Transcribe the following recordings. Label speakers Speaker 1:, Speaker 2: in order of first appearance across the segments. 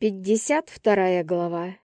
Speaker 1: Пятьдесят вторая глава.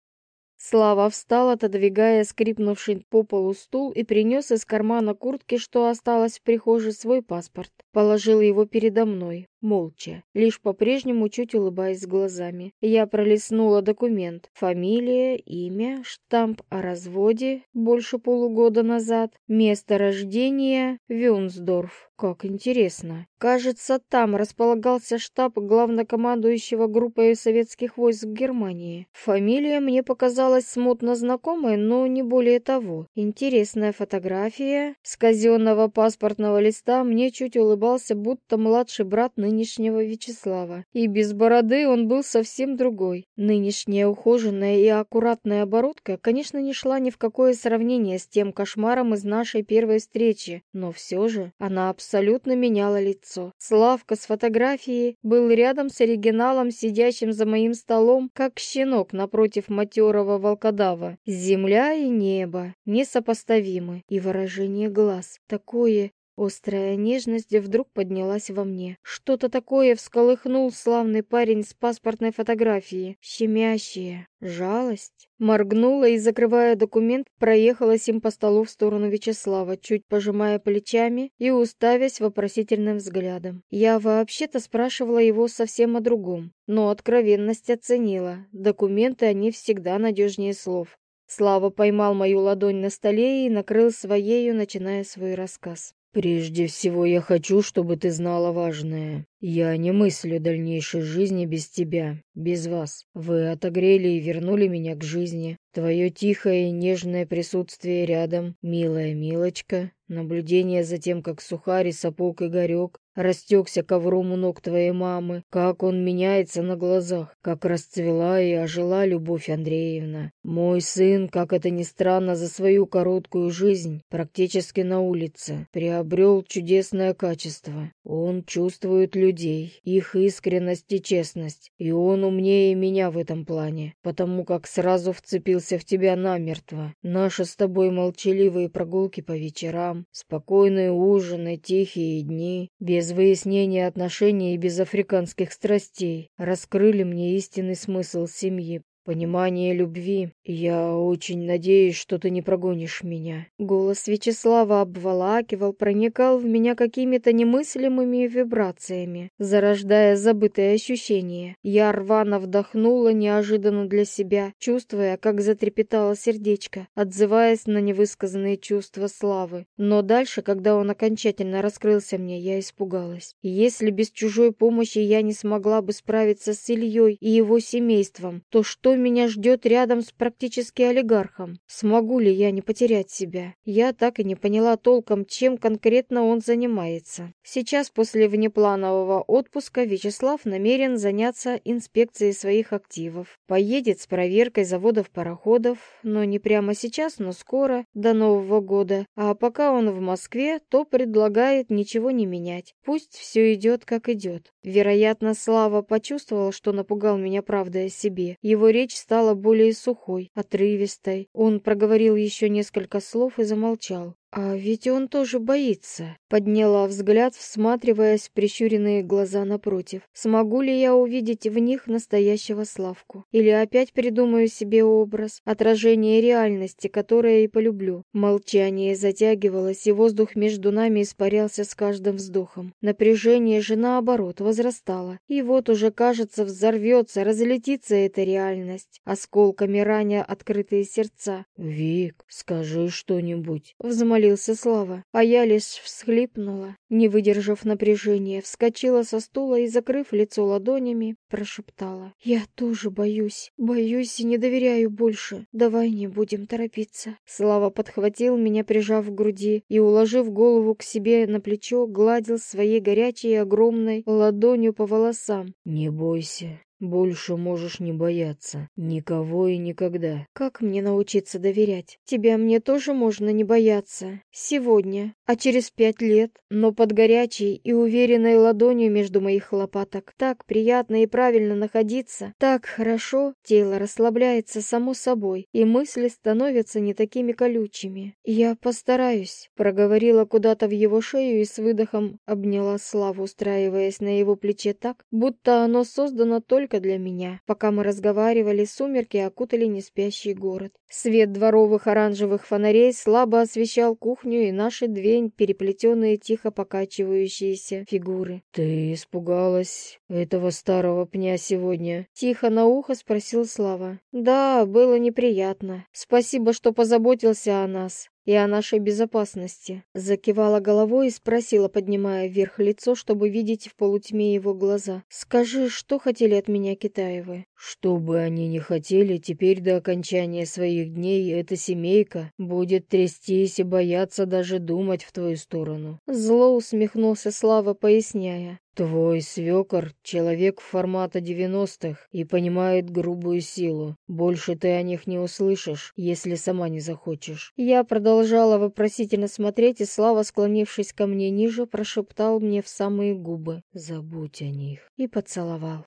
Speaker 1: Слава встал, отодвигая скрипнувший по полу стул и принес из кармана куртки, что осталось в прихожей, свой паспорт. Положил его передо мной, молча, лишь по-прежнему чуть улыбаясь глазами. Я пролистнула документ. Фамилия, имя, штамп о разводе больше полугода назад, место рождения Вюнсдорф. Как интересно. Кажется, там располагался штаб главнокомандующего группой советских войск в Германии. Фамилия мне показалась смутно знакомой, но не более того. Интересная фотография. С казенного паспортного листа мне чуть улыбался, будто младший брат ныне нынешнего Вячеслава. И без бороды он был совсем другой. Нынешняя ухоженная и аккуратная оборотка, конечно, не шла ни в какое сравнение с тем кошмаром из нашей первой встречи, но все же она абсолютно меняла лицо. Славка с фотографией был рядом с оригиналом, сидящим за моим столом, как щенок напротив матерого волкодава. Земля и небо несопоставимы, и выражение глаз такое Острая нежность вдруг поднялась во мне. Что-то такое всколыхнул славный парень с паспортной фотографией. Щемящее. Жалость. Моргнула и, закрывая документ, проехалась им по столу в сторону Вячеслава, чуть пожимая плечами и уставясь вопросительным взглядом. Я вообще-то спрашивала его совсем о другом, но откровенность оценила. Документы, они всегда надежнее слов. Слава поймал мою ладонь на столе и накрыл своею, начиная свой рассказ.
Speaker 2: «Прежде всего я хочу, чтобы ты знала важное. Я не мыслю дальнейшей жизни без тебя, без вас. Вы отогрели и вернули меня к жизни. Твое тихое и нежное присутствие рядом, милая милочка, наблюдение за тем, как сухарь и сапог Игорек растекся ковром у ног твоей мамы, как он меняется на глазах, как расцвела и ожила Любовь Андреевна. Мой сын, как это ни странно, за свою короткую жизнь, практически на улице, приобрел чудесное качество. Он чувствует людей, их искренность и честность, и он умнее меня в этом плане, потому как сразу вцепился в тебя намертво. Наши с тобой молчаливые прогулки по вечерам, спокойные ужины, тихие дни, без без выяснения отношений и без африканских страстей, раскрыли мне истинный смысл семьи, понимание любви. Я очень надеюсь, что ты не прогонишь меня.
Speaker 1: Голос Вячеслава обволакивал, проникал в меня какими-то немыслимыми вибрациями, зарождая забытые ощущения. Я рвано вдохнула неожиданно для себя, чувствуя, как затрепетало сердечко, отзываясь на невысказанные чувства славы. Но дальше, когда он окончательно раскрылся мне, я испугалась. Если без чужой помощи я не смогла бы справиться с Ильей и его семейством, то что меня ждет рядом с практически олигархом? Смогу ли я не потерять себя? Я так и не поняла толком, чем конкретно он занимается. Сейчас, после внепланового отпуска, Вячеслав намерен заняться инспекцией своих активов. Поедет с проверкой заводов-пароходов, но не прямо сейчас, но скоро, до Нового года. А пока он в Москве, то предлагает ничего не менять. Пусть все идет, как идет. Вероятно, Слава почувствовал, что напугал меня правдой о себе. Его речь стала более сухой, отрывистой. Он проговорил еще несколько слов и замолчал. «А ведь он тоже боится», — подняла взгляд, всматриваясь в прищуренные глаза напротив. «Смогу ли я увидеть в них настоящего Славку? Или опять придумаю себе образ, отражение реальности, которое и полюблю?» Молчание затягивалось, и воздух между нами испарялся с каждым вздохом. Напряжение же, наоборот, возрастало. И вот уже, кажется, взорвется, разлетится эта реальность, осколками раня открытые сердца.
Speaker 2: «Вик, скажи что-нибудь», —
Speaker 1: взмолился взмолился Слава, а я лишь всхлипнула, не выдержав напряжения, вскочила со стула и, закрыв лицо ладонями, прошептала. «Я тоже боюсь, боюсь и не доверяю больше. Давай не будем торопиться». Слава подхватил меня, прижав к груди, и, уложив голову к себе на плечо, гладил своей горячей огромной ладонью по волосам.
Speaker 2: «Не бойся, больше можешь не бояться. Никого и никогда.
Speaker 1: Как мне научиться доверять? Тебя мне тоже можно не бояться. Сегодня, а через пять лет. Но под горячей и уверенной ладонью между моих лопаток. Так приятно и правильно находиться. Так хорошо. Тело расслабляется само собой. И мысли становятся не такими колючими. Я постараюсь. Проговорила куда-то в его шею и с выдохом обняла Славу, устраиваясь на его плече так, будто оно создано только только для меня. Пока мы разговаривали, сумерки окутали неспящий город. Свет дворовых оранжевых фонарей слабо освещал кухню и наши две переплетенные тихо покачивающиеся фигуры.
Speaker 2: «Ты испугалась этого старого пня сегодня?»
Speaker 1: Тихо на ухо спросил Слава. «Да, было неприятно. Спасибо, что позаботился о нас и о нашей безопасности. Закивала головой и спросила, поднимая вверх лицо, чтобы видеть в полутьме его глаза. «Скажи, что хотели от меня Китаевы?»
Speaker 2: «Что бы они ни хотели, теперь до окончания своих дней эта семейка будет трястись и бояться даже думать в твою сторону».
Speaker 1: Зло усмехнулся Слава, поясняя.
Speaker 2: Твой свекор — человек формата девяностых и понимает грубую силу. Больше ты о них не услышишь, если сама не захочешь.
Speaker 1: Я продолжала вопросительно смотреть, и Слава, склонившись ко мне ниже, прошептал мне в самые губы «Забудь о них» и поцеловал.